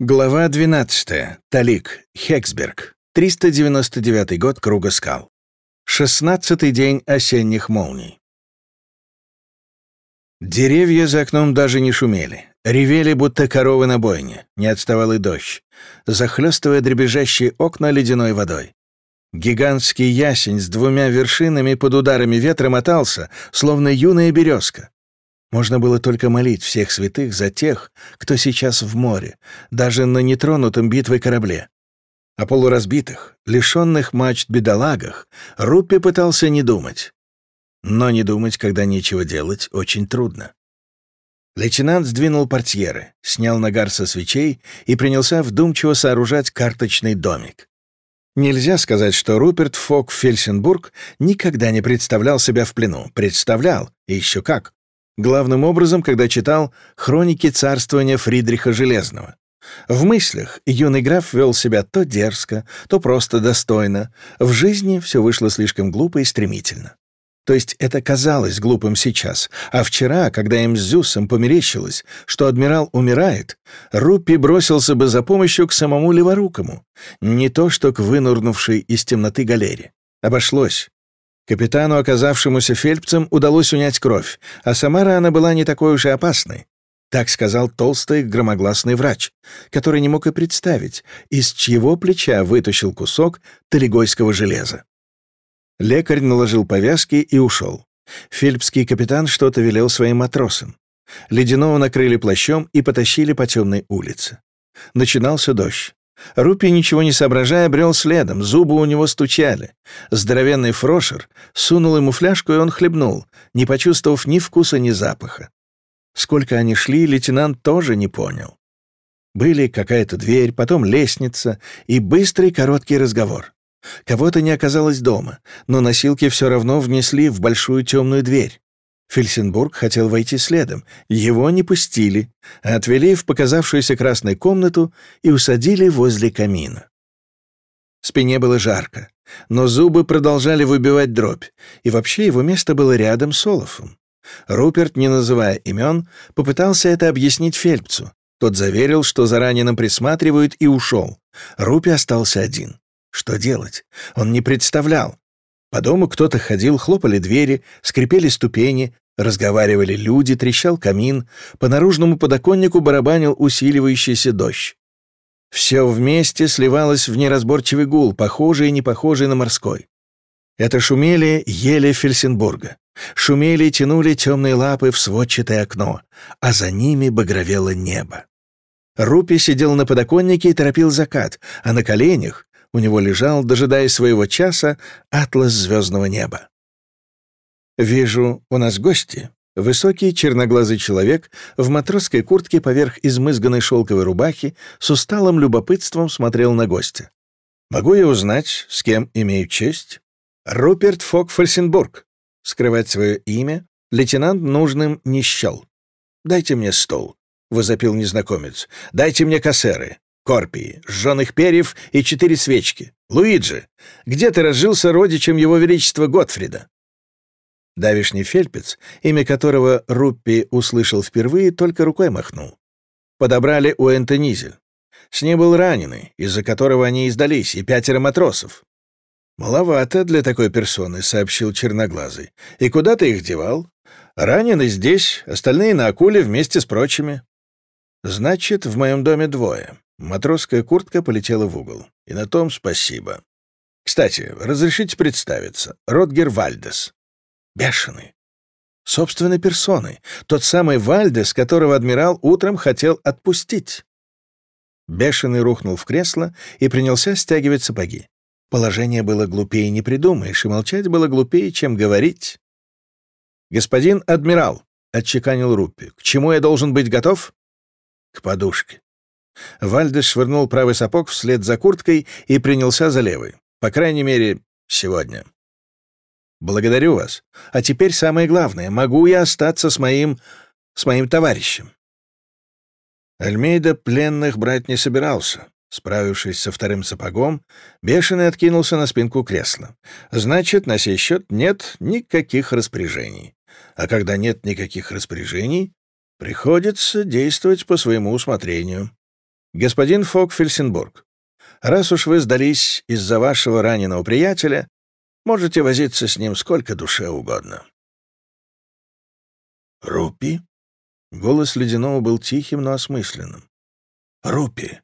Глава 12. Талик. Хексберг. 399 год Круга скал. 16 день осенних молний. Деревья за окном даже не шумели. Ревели, будто коровы на бойне. Не отставал и дождь, захлестывая дребезжащие окна ледяной водой. Гигантский ясень с двумя вершинами под ударами ветра мотался, словно юная березка. Можно было только молить всех святых за тех, кто сейчас в море, даже на нетронутом битвой корабле. О полуразбитых, лишенных мачт бедолагах Руппи пытался не думать. Но не думать, когда нечего делать, очень трудно. Лейтенант сдвинул портьеры, снял нагар со свечей и принялся вдумчиво сооружать карточный домик. Нельзя сказать, что Руперт Фок Фельсенбург никогда не представлял себя в плену. Представлял, и еще как главным образом, когда читал «Хроники царствования Фридриха Железного». В мыслях юный граф вел себя то дерзко, то просто достойно. В жизни все вышло слишком глупо и стремительно. То есть это казалось глупым сейчас, а вчера, когда им с Зюсом померещилось, что адмирал умирает, Руппи бросился бы за помощью к самому Леворукому, не то что к вынурнувшей из темноты галере. Обошлось. Капитану, оказавшемуся фельпцем, удалось унять кровь, а сама рана была не такой уж и опасной. Так сказал толстый громогласный врач, который не мог и представить, из чьего плеча вытащил кусок талигойского железа. Лекарь наложил повязки и ушел. Фельпский капитан что-то велел своим матросам. Ледяного накрыли плащом и потащили по темной улице. Начинался дождь. Рупи, ничего не соображая, брел следом, зубы у него стучали. Здоровенный фрошер сунул ему фляжку, и он хлебнул, не почувствовав ни вкуса, ни запаха. Сколько они шли, лейтенант тоже не понял. Были какая-то дверь, потом лестница и быстрый короткий разговор. Кого-то не оказалось дома, но носилки все равно внесли в большую темную дверь. Фельсенбург хотел войти следом. Его не пустили, а отвели в показавшуюся красной комнату и усадили возле камина. Спине было жарко, но зубы продолжали выбивать дробь, и вообще его место было рядом с Олафом. Руперт, не называя имен, попытался это объяснить Фельпцу. Тот заверил, что за раненым присматривают, и ушел. Рупи остался один. Что делать? Он не представлял. По дому кто-то ходил, хлопали двери, скрипели ступени, разговаривали люди, трещал камин, по наружному подоконнику барабанил усиливающийся дождь. Все вместе сливалось в неразборчивый гул, похожий и не похожий на морской. Это шумели ели Фельсенбурга. Шумели и тянули темные лапы в сводчатое окно, а за ними багровело небо. Рупи сидел на подоконнике и торопил закат, а на коленях у него лежал, дожидаясь своего часа, атлас звездного неба. «Вижу, у нас гости». Высокий черноглазый человек в матросской куртке поверх измызганной шелковой рубахи с усталым любопытством смотрел на гостя. «Могу я узнать, с кем имею честь?» «Руперт Фок Фальсенбург». Скрывать свое имя лейтенант нужным не счел. «Дайте мне стол», — возопил незнакомец. «Дайте мне кассеры. Корпии, сжёных перьев и четыре свечки. Луиджи, где ты разжился родичем его величества Готфрида?» Давишний фельпец, имя которого Руппи услышал впервые, только рукой махнул. Подобрали у Энтонизель. С ней был раненый, из-за которого они и сдались, и пятеро матросов. «Маловато для такой персоны», — сообщил Черноглазый. «И куда ты их девал?» «Раненый здесь, остальные на акуле вместе с прочими». «Значит, в моем доме двое. Матросская куртка полетела в угол. И на том спасибо. Кстати, разрешите представиться. Ротгер Вальдес. Бешеный. Собственной персоной. Тот самый Вальдес, которого адмирал утром хотел отпустить. Бешеный рухнул в кресло и принялся стягивать сапоги. Положение было глупее не придумаешь, и молчать было глупее, чем говорить. «Господин адмирал», — отчеканил Руппи, — «к чему я должен быть готов?» «К подушке». Вальдес швырнул правый сапог вслед за курткой и принялся за левый. По крайней мере, сегодня. «Благодарю вас. А теперь самое главное. Могу я остаться с моим... с моим товарищем?» Альмейда пленных брать не собирался. Справившись со вторым сапогом, Бешеный откинулся на спинку кресла. «Значит, на сей счет нет никаких распоряжений. А когда нет никаких распоряжений, приходится действовать по своему усмотрению». Господин Фок Фельсенбург, раз уж вы сдались из-за вашего раненого приятеля, можете возиться с ним сколько душе угодно. Рупи? Голос Ледяного был тихим, но осмысленным. Рупи,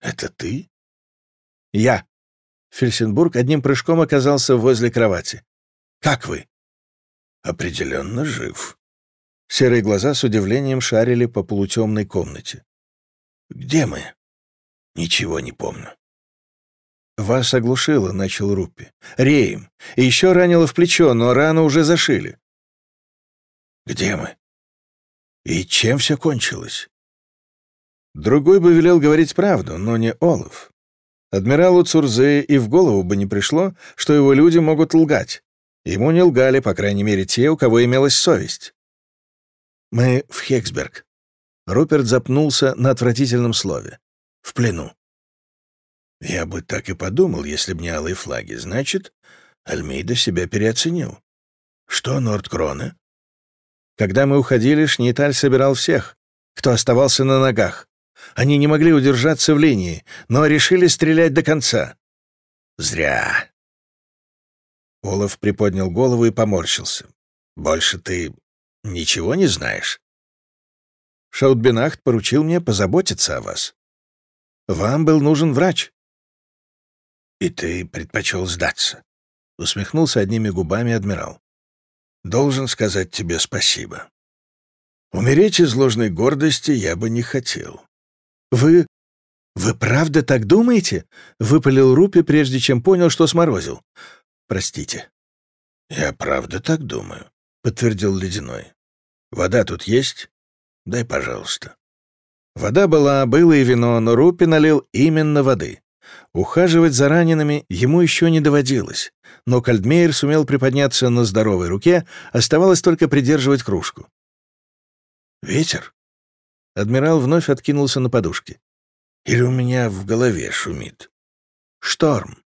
это ты? Я. Фельсенбург одним прыжком оказался возле кровати. Как вы? Определенно жив. Серые глаза с удивлением шарили по полутемной комнате. Где мы? Ничего не помню. «Вас оглушило», — начал Руппи. «Реем. Еще ранило в плечо, но рану уже зашили». «Где мы? И чем все кончилось?» Другой бы велел говорить правду, но не Олаф. Адмиралу Цурзе и в голову бы не пришло, что его люди могут лгать. Ему не лгали, по крайней мере, те, у кого имелась совесть. «Мы в Хексберг». Руперт запнулся на отвратительном слове. «В плену». Я бы так и подумал, если б не алые флаги. Значит, Альмейда себя переоценил. Что Нордкроне? Когда мы уходили, Шниталь собирал всех, кто оставался на ногах. Они не могли удержаться в линии, но решили стрелять до конца. Зря. Олаф приподнял голову и поморщился. Больше ты Ничего не знаешь? Шаутбенахт поручил мне позаботиться о вас. Вам был нужен врач. И ты предпочел сдаться? Усмехнулся одними губами адмирал. Должен сказать тебе спасибо. Умереть из ложной гордости я бы не хотел. Вы... вы правда так думаете? Выпалил Рупи, прежде чем понял, что сморозил. Простите. Я правда так думаю, подтвердил Ледяной. Вода тут есть? Дай, пожалуйста». Вода была, было и вино, но Рупи налил именно воды. Ухаживать за ранеными ему еще не доводилось, но Кальдмейер сумел приподняться на здоровой руке, оставалось только придерживать кружку. «Ветер?» Адмирал вновь откинулся на подушке. «Или у меня в голове шумит?» «Шторм».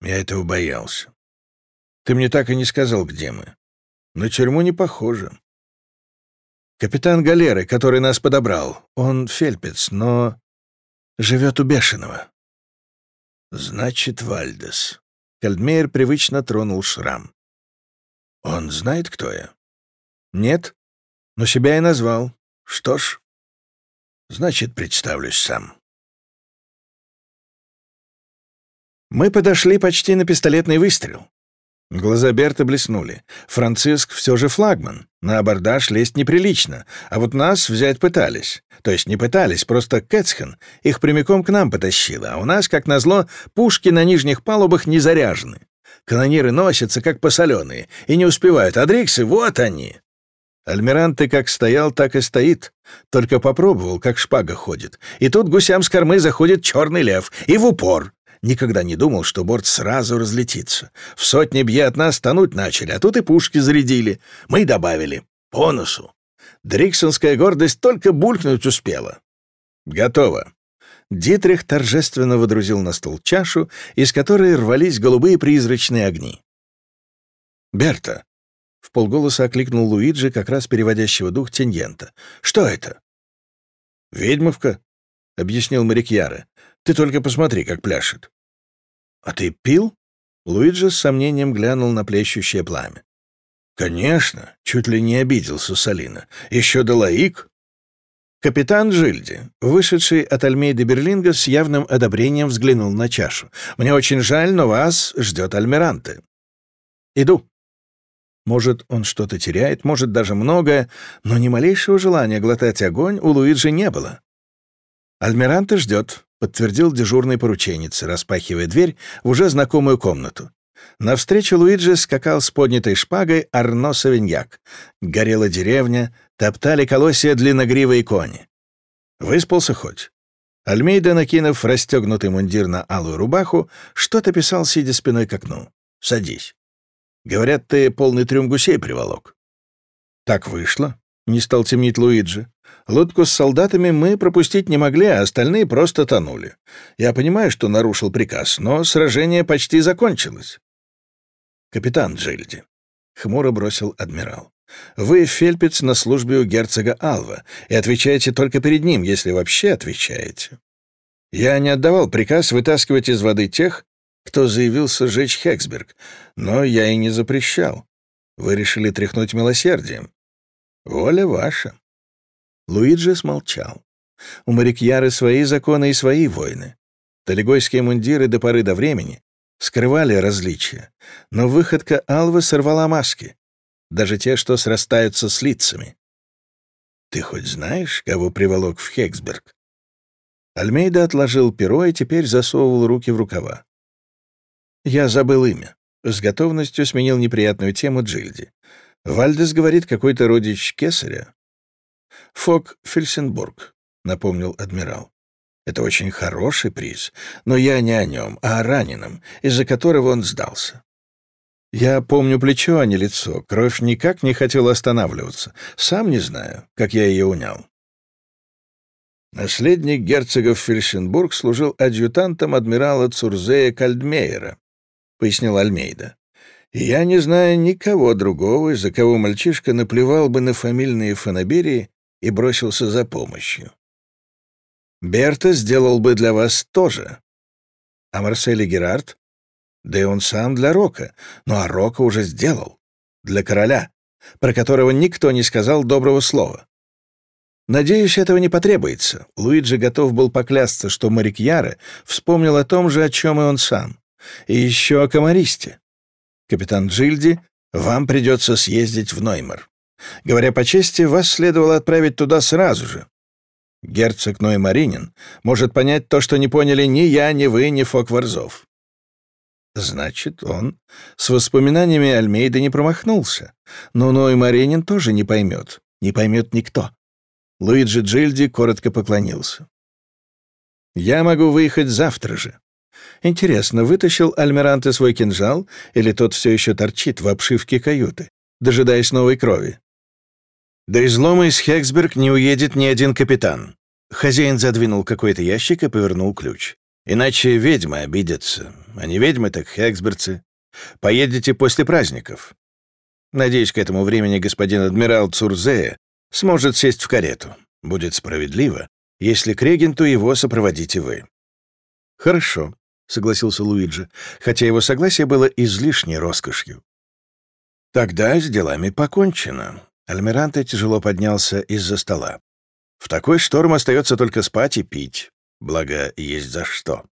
«Я этого боялся. Ты мне так и не сказал, где мы. На тюрьму не похоже. Капитан галеры, который нас подобрал, он фельпец, но живет у Бешеного. Значит, Вальдес. Кальдмейер привычно тронул шрам. Он знает, кто я? Нет, но себя и назвал. Что ж, значит, представлюсь сам. Мы подошли почти на пистолетный выстрел. Глаза Берта блеснули. Франциск все же флагман. На абордаж лезть неприлично. А вот нас взять пытались. То есть не пытались, просто Кэтсхен их прямиком к нам потащила. А у нас, как назло, пушки на нижних палубах не заряжены. Канониры носятся, как посоленые, и не успевают. А Дриксы, вот они. Альмиранты как стоял, так и стоит. Только попробовал, как шпага ходит. И тут гусям с кормы заходит черный лев. И в упор. Никогда не думал, что борт сразу разлетится. В сотни бье от нас тонуть начали, а тут и пушки зарядили. Мы добавили. По носу. Дриксонская гордость только булькнуть успела. Готово. Дитрих торжественно водрузил на стол чашу, из которой рвались голубые призрачные огни. «Берта!» — в полголоса окликнул Луиджи, как раз переводящего дух Тиньента. «Что это?» «Ведьмовка», — объяснил Марикьяра. Ты только посмотри, как пляшет». «А ты пил?» Луиджи с сомнением глянул на плещущее пламя. «Конечно», — чуть ли не обиделся Салина. «Еще Далаик?» Капитан Жильди, вышедший от Альмейда Берлинга, с явным одобрением взглянул на чашу. «Мне очень жаль, но вас ждет Альмиранте». «Иду». Может, он что-то теряет, может, даже многое, но ни малейшего желания глотать огонь у Луиджи не было. «Альмиранте ждет», — подтвердил дежурный порученец, распахивая дверь в уже знакомую комнату. Навстречу Луиджи скакал с поднятой шпагой Арно Савиньяк. Горела деревня, топтали колосья длинногривые кони. Выспался хоть? Альмейда, накинув расстегнутый мундир на алую рубаху, что-то писал, сидя спиной к окну. «Садись. Говорят, ты полный трюм гусей приволок». «Так вышло», — не стал темнить Луиджи. Лодку с солдатами мы пропустить не могли, а остальные просто тонули. Я понимаю, что нарушил приказ, но сражение почти закончилось. Капитан Джильди, — хмуро бросил адмирал, Вы, Фельпец, на службе у герцога Алва, и отвечаете только перед ним, если вообще отвечаете. Я не отдавал приказ вытаскивать из воды тех, кто заявился сжечь Хексберг, но я и не запрещал. Вы решили тряхнуть милосердием. Воля ваша. Луиджи смолчал. У Марикьяры свои законы и свои войны. Талигойские мундиры до поры до времени скрывали различия, но выходка Алвы сорвала маски, даже те, что срастаются с лицами. «Ты хоть знаешь, кого приволок в Хексберг?» Альмейда отложил перо и теперь засовывал руки в рукава. «Я забыл имя. С готовностью сменил неприятную тему Джильди. Вальдес говорит, какой-то родич кесаря. Фок Фельсенбург, напомнил адмирал. Это очень хороший приз, но я не о нем, а о раненом, из-за которого он сдался. Я помню плечо, а не лицо. Кровь никак не хотела останавливаться. Сам не знаю, как я ее унял. Наследник герцогов Фельсенбург служил адъютантом адмирала Цурзея Кальдмейера, — пояснил Альмейда. «Я не знаю никого другого, из-за кого мальчишка наплевал бы на фамильные фанаберии и бросился за помощью. Берта сделал бы для вас тоже. А Марсель Герард? Да и он сам для Рока. Ну а Рока уже сделал. Для короля, про которого никто не сказал доброго слова. Надеюсь, этого не потребуется. Луиджи готов был поклясться, что Марикьяре вспомнил о том же, о чем и он сам. И еще о комаристе. Капитан Джильди, вам придется съездить в Ноймар. Говоря по чести, вас следовало отправить туда сразу же. Герцог Ноймаринин может понять то, что не поняли ни я, ни вы, ни Фокварзов. Значит, он с воспоминаниями Альмейда не промахнулся. Но Ноймаринин тоже не поймет. Не поймет никто. Луиджи Джильди коротко поклонился. «Я могу выехать завтра же. Интересно, вытащил Альмиранте свой кинжал, или тот все еще торчит в обшивке каюты, дожидаясь новой крови? До излома из Хексберг не уедет ни один капитан. Хозяин задвинул какой-то ящик и повернул ключ. Иначе ведьмы обидятся. А не ведьмы, так хексберцы. Поедете после праздников. Надеюсь, к этому времени господин адмирал Цурзея сможет сесть в карету. Будет справедливо, если к регенту его сопроводите вы. Хорошо, — согласился Луиджи, хотя его согласие было излишней роскошью. «Тогда с делами покончено». Альмиранте тяжело поднялся из-за стола. «В такой шторм остается только спать и пить. Благо, есть за что».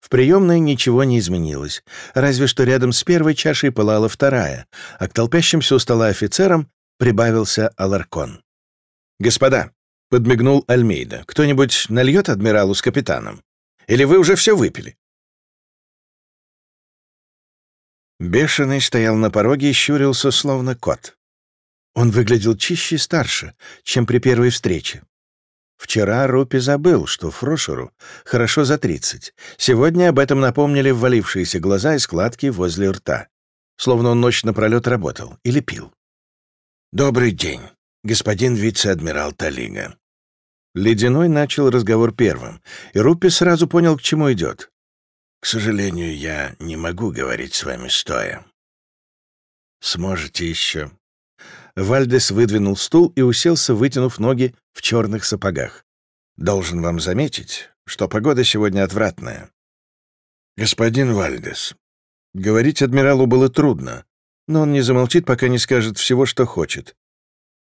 В приемной ничего не изменилось, разве что рядом с первой чашей пылала вторая, а к толпящимся у стола офицерам прибавился Аларкон. «Господа», — подмигнул Альмейда, — «кто-нибудь нальет адмиралу с капитаном? Или вы уже все выпили?» Бешеный стоял на пороге и щурился, словно кот. Он выглядел чище и старше, чем при первой встрече. Вчера Рупи забыл, что Фрошеру хорошо за тридцать. Сегодня об этом напомнили ввалившиеся глаза и складки возле рта. Словно он ночь напролет работал или пил. «Добрый день, господин вице-адмирал Талига». Ледяной начал разговор первым, и Рупи сразу понял, к чему идет. К сожалению, я не могу говорить с вами стоя. Сможете еще. Вальдес выдвинул стул и уселся, вытянув ноги в черных сапогах. Должен вам заметить, что погода сегодня отвратная. Господин Вальдес, говорить адмиралу было трудно, но он не замолчит, пока не скажет всего, что хочет.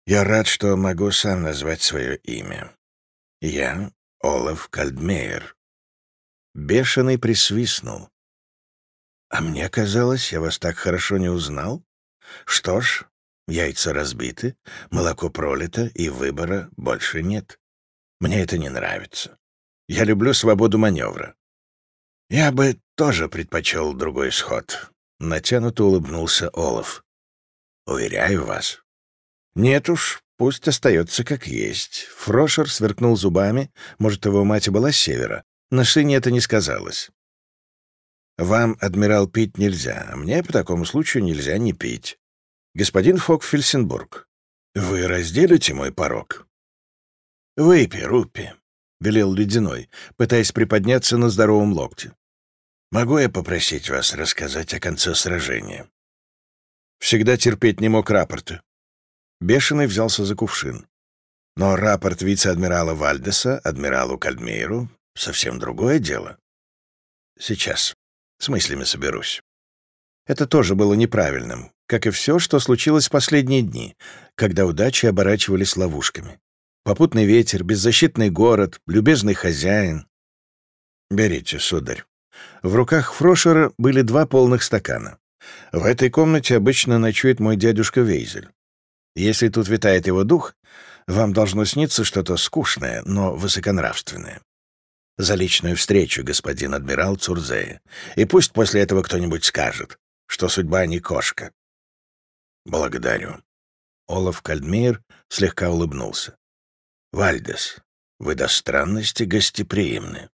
Я рад, что могу сам назвать свое имя. Я Олаф Кальдмейер. Бешеный присвистнул. «А мне казалось, я вас так хорошо не узнал. Что ж, яйца разбиты, молоко пролито, и выбора больше нет. Мне это не нравится. Я люблю свободу маневра. Я бы тоже предпочел другой исход». Натянуто улыбнулся Олаф. «Уверяю вас». «Нет уж, пусть остается как есть». Фрошер сверкнул зубами, может, его мать была с севера, на шине это не сказалось. «Вам, адмирал, пить нельзя, а мне по такому случаю нельзя не пить. Господин Фок Фельсенбург, вы разделите мой порог?» «Выпей, Руппи», — велел Ледяной, пытаясь приподняться на здоровом локте. «Могу я попросить вас рассказать о конце сражения?» Всегда терпеть не мог рапорты. Бешеный взялся за кувшин. Но рапорт вице-адмирала Вальдеса адмиралу Кальмейру — совсем другое дело. Сейчас. С мыслями соберусь. Это тоже было неправильным, как и все, что случилось в последние дни, когда удачи оборачивались ловушками. Попутный ветер, беззащитный город, любезный хозяин. Берите, сударь. В руках Фрошера были два полных стакана. В этой комнате обычно ночует мой дядюшка Вейзель. Если тут витает его дух, вам должно сниться что-то скучное, но высоконравственное. За личную встречу, господин адмирал Цурзея. И пусть после этого кто-нибудь скажет, что судьба не кошка. Благодарю. Олаф Кальдмейр слегка улыбнулся. Вальдес, вы до странности гостеприимны.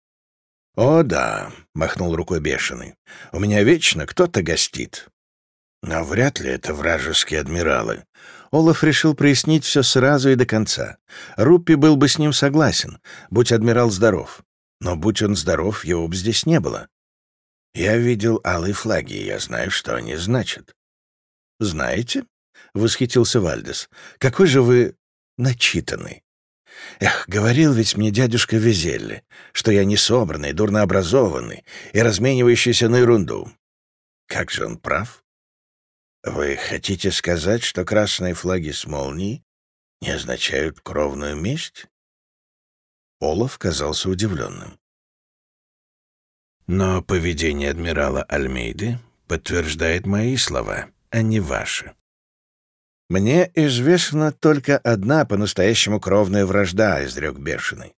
«О, да», — махнул рукой бешеный, — «у меня вечно кто-то гостит». Но вряд ли это вражеские адмиралы. Олаф решил прояснить все сразу и до конца. Руппи был бы с ним согласен, будь адмирал здоров. Но будь он здоров, его бы здесь не было. Я видел алые флаги, я знаю, что они значат. «Знаете?» — восхитился Вальдес. «Какой же вы начитанный!» Эх, говорил ведь мне дядюшка Визелли, что я несобранный, дурнообразованный и разменивающийся на ерунду. Как же он прав? Вы хотите сказать, что красные флаги с молнией не означают кровную месть? Олаф казался удивленным. Но поведение адмирала Альмейды подтверждает мои слова, а не ваши. «Мне известна только одна по-настоящему кровная вражда», — изрек Бешеный.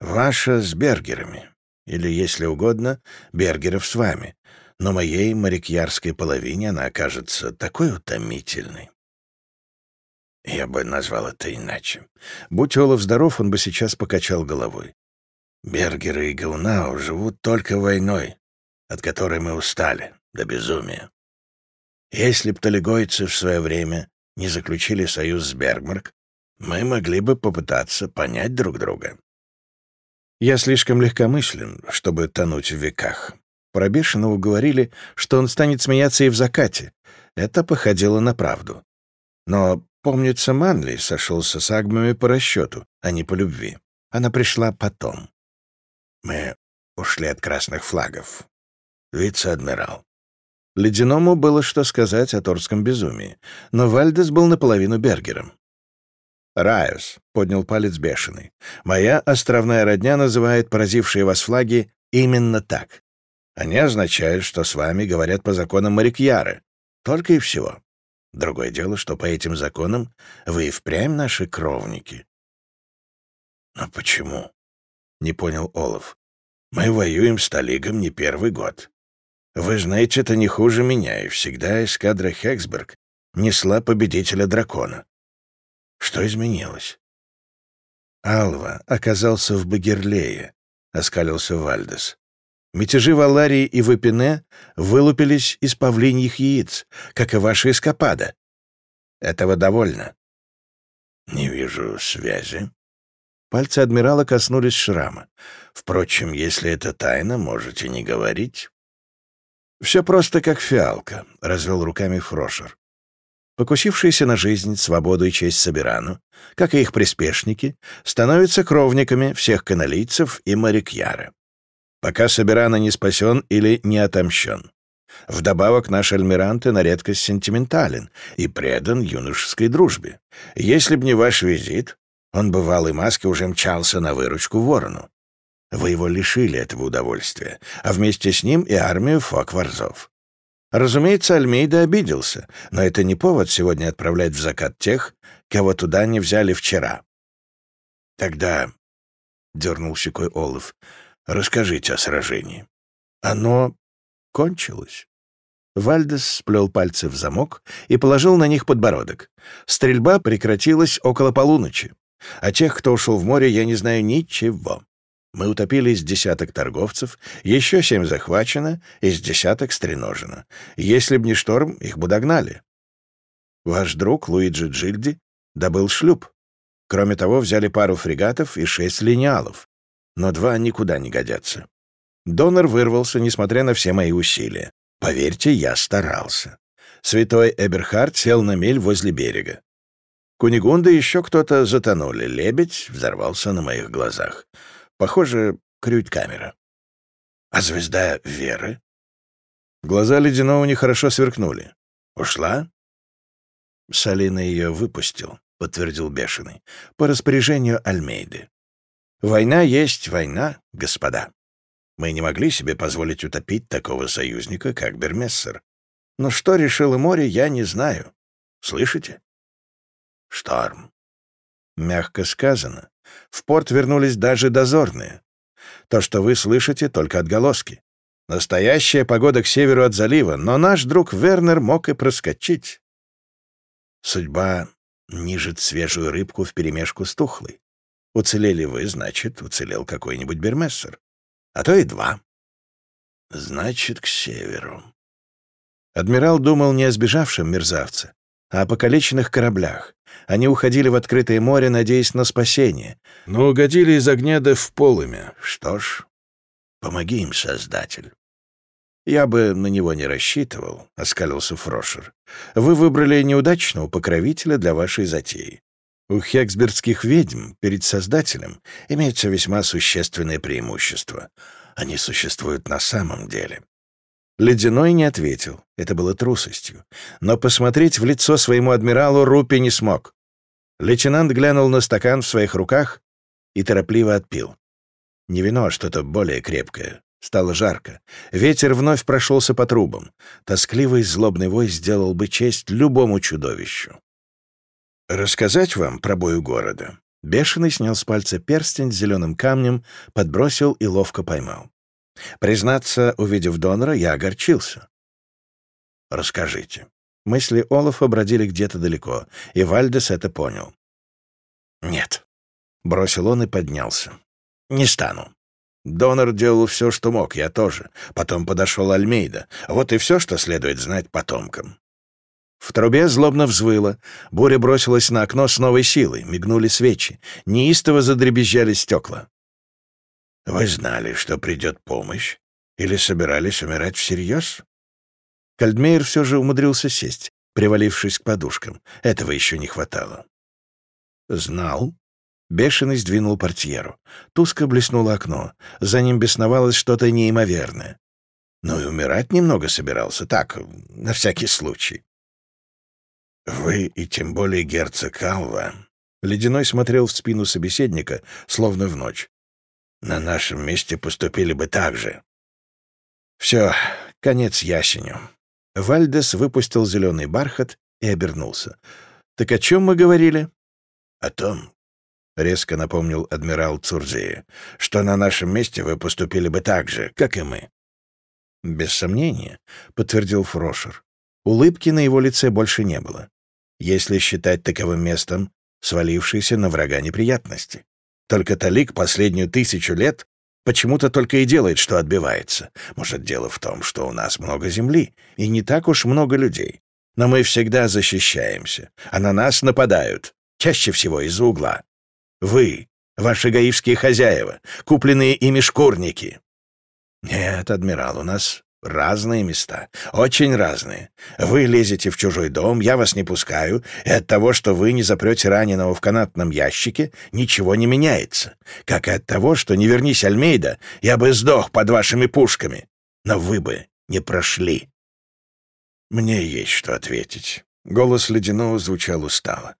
«Ваша с Бергерами, или, если угодно, Бергеров с вами, но моей морякьярской половине она окажется такой утомительной». Я бы назвал это иначе. Будь Олаф здоров, он бы сейчас покачал головой. Бергеры и Гаунау живут только войной, от которой мы устали, до безумия. Если б талигойцы в свое время не заключили союз с Бергмарк, мы могли бы попытаться понять друг друга. Я слишком легкомыслен, чтобы тонуть в веках. Про Бешеного говорили, что он станет смеяться и в закате. Это походило на правду. Но, помнится, Манли сошелся с Агмами по расчету, а не по любви. Она пришла потом. Мы ушли от красных флагов. Вице-адмирал. Ледяному было что сказать о торском безумии, но Вальдес был наполовину Бергером. «Райос», — поднял палец бешеный, — «моя островная родня называет поразившие вас флаги именно так. Они означают, что с вами говорят по законам Марикьяры. Только и всего. Другое дело, что по этим законам вы и впрямь наши кровники». «Но почему?» — не понял Олаф. «Мы воюем с Талигом не первый год. Вы знаете, это не хуже меня, и всегда эскадра Хексберг несла победителя дракона. Что изменилось? Алва оказался в Багерлее, — оскалился Вальдес. Мятежи в Аларии и в Эпине вылупились из павлиньих яиц, как и ваша эскапада. Этого довольно. Не вижу связи. Пальцы адмирала коснулись шрама. Впрочем, если это тайна, можете не говорить. «Все просто как фиалка», — развел руками Фрошер. Покусившиеся на жизнь, свободу и честь Собирану, как и их приспешники, становятся кровниками всех каналийцев и морякьяры. Пока Собирана не спасен или не отомщен. Вдобавок наш Альмиранте на редкость сентиментален и предан юношеской дружбе. Если б не ваш визит, он бывалый маски уже мчался на выручку ворону. Вы его лишили этого удовольствия, а вместе с ним и армию фокварзов. Разумеется, Альмейда обиделся, но это не повод сегодня отправлять в закат тех, кого туда не взяли вчера. Тогда, — дернул щекой Олаф, — расскажите о сражении. Оно кончилось. Вальдес сплел пальцы в замок и положил на них подбородок. Стрельба прекратилась около полуночи. О тех, кто ушел в море, я не знаю ничего. Мы утопили с десяток торговцев, еще семь захвачено, из десяток стреножено. Если б не шторм, их бы догнали. Ваш друг Луиджи Джильди добыл шлюп. Кроме того, взяли пару фрегатов и шесть линеалов. Но два никуда не годятся. Донор вырвался, несмотря на все мои усилия. Поверьте, я старался. Святой Эберхард сел на мель возле берега. Кунигунда и еще кто-то затонули. Лебедь взорвался на моих глазах. Похоже, крють-камера. А звезда Веры? Глаза Ледяного нехорошо сверкнули. Ушла? Салина ее выпустил, подтвердил Бешеный, по распоряжению Альмейды. Война есть война, господа. Мы не могли себе позволить утопить такого союзника, как Бермессер. Но что решило море, я не знаю. Слышите? Шторм. Мягко сказано. В порт вернулись даже дозорные. То, что вы слышите, только отголоски. Настоящая погода к северу от залива, но наш друг Вернер мог и проскочить. Судьба нижет свежую рыбку вперемешку с тухлой. Уцелели вы, значит, уцелел какой-нибудь Бермессер. А то и два. Значит, к северу. Адмирал думал не о сбежавшем мерзавце, а о покалеченных кораблях. Они уходили в открытое море, надеясь на спасение, но угодили из огня в полымя. Что ж, помоги им, Создатель. «Я бы на него не рассчитывал», — оскалился Фрошер. «Вы выбрали неудачного покровителя для вашей затеи. У хексбергских ведьм перед Создателем имеется весьма существенное преимущество. Они существуют на самом деле. Ледяной не ответил, это было трусостью. Но посмотреть в лицо своему адмиралу Рупи не смог. Лейтенант глянул на стакан в своих руках и торопливо отпил. Не вино, а что-то более крепкое. Стало жарко. Ветер вновь прошелся по трубам. Тоскливый злобный вой сделал бы честь любому чудовищу. «Рассказать вам про бой у города?» Бешеный снял с пальца перстень с зеленым камнем, подбросил и ловко поймал. Признаться, увидев донора, я огорчился. «Расскажите». Мысли Олафа бродили где-то далеко, и Вальдес это понял. «Нет», — бросил он и поднялся. «Не стану. Донор делал все, что мог, я тоже. Потом подошел Альмейда. Вот и все, что следует знать потомкам. В трубе злобно взвыло. Буря бросилась на окно с новой силой. Мигнули свечи. Неистово задребезжали стекла. «Вы знали, что придет помощь? Или собирались умирать всерьез?» Кальдмейер все же умудрился сесть, привалившись к подушкам. Этого еще не хватало. «Знал». Бешеный сдвинул портьеру. Туско блеснуло окно. За ним бесновалось что-то неимоверное. Ну и умирать немного собирался, так, на всякий случай. «Вы и тем более герцог Алва...» Ледяной смотрел в спину собеседника, словно в ночь. «На нашем месте поступили бы так же». «Все, конец ясеню». Вальдес выпустил зеленый бархат и обернулся. «Так о чем мы говорили?» «О том, — резко напомнил адмирал Цурзия, — что на нашем месте вы поступили бы так же, как и мы». «Без сомнения», — подтвердил Фрошер. Улыбки на его лице больше не было если считать таковым местом свалившиеся на врага неприятности. Только Талик последнюю тысячу лет почему-то только и делает, что отбивается. Может, дело в том, что у нас много земли и не так уж много людей. Но мы всегда защищаемся, а на нас нападают, чаще всего из-за угла. Вы, ваши гаивские хозяева, купленные ими шкурники. Нет, адмирал, у нас Разные места, очень разные. Вы лезете в чужой дом, я вас не пускаю, и от того, что вы не запрете раненого в канатном ящике, ничего не меняется. Как и от того, что не вернись Альмейда, я бы сдох под вашими пушками. Но вы бы не прошли. Мне есть что ответить. Голос Ледяного звучал устало.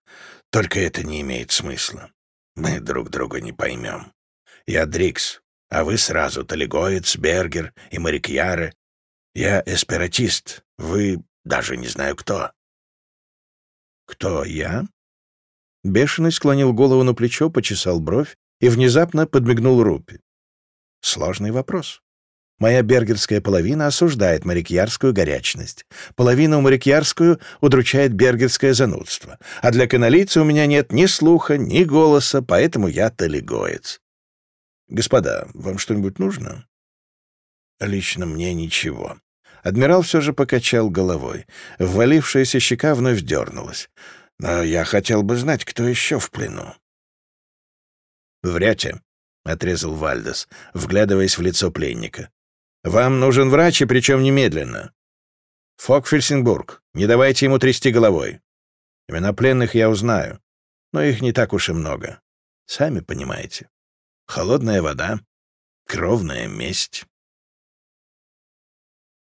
Только это не имеет смысла. Мы друг друга не поймем. Я Дрикс, а вы сразу Талигоец, Бергер и Марикьяре, я эсператист. Вы даже не знаю кто. Кто я? Бешеный склонил голову на плечо, почесал бровь и внезапно подмигнул Рупи. Сложный вопрос. Моя бергерская половина осуждает морякьярскую горячность. Половину морякьярскую удручает бергерское занудство. А для каналийца у меня нет ни слуха, ни голоса, поэтому я талигоец. Господа, вам что-нибудь нужно? Лично мне ничего. Адмирал все же покачал головой. Ввалившаяся щека вновь дернулась. Но я хотел бы знать, кто еще в плену. «Врете», — отрезал Вальдес, вглядываясь в лицо пленника. «Вам нужен врач, и причем немедленно. Фокфельсинбург, не давайте ему трясти головой. Имена пленных я узнаю. но их не так уж и много. Сами понимаете. Холодная вода, кровная месть.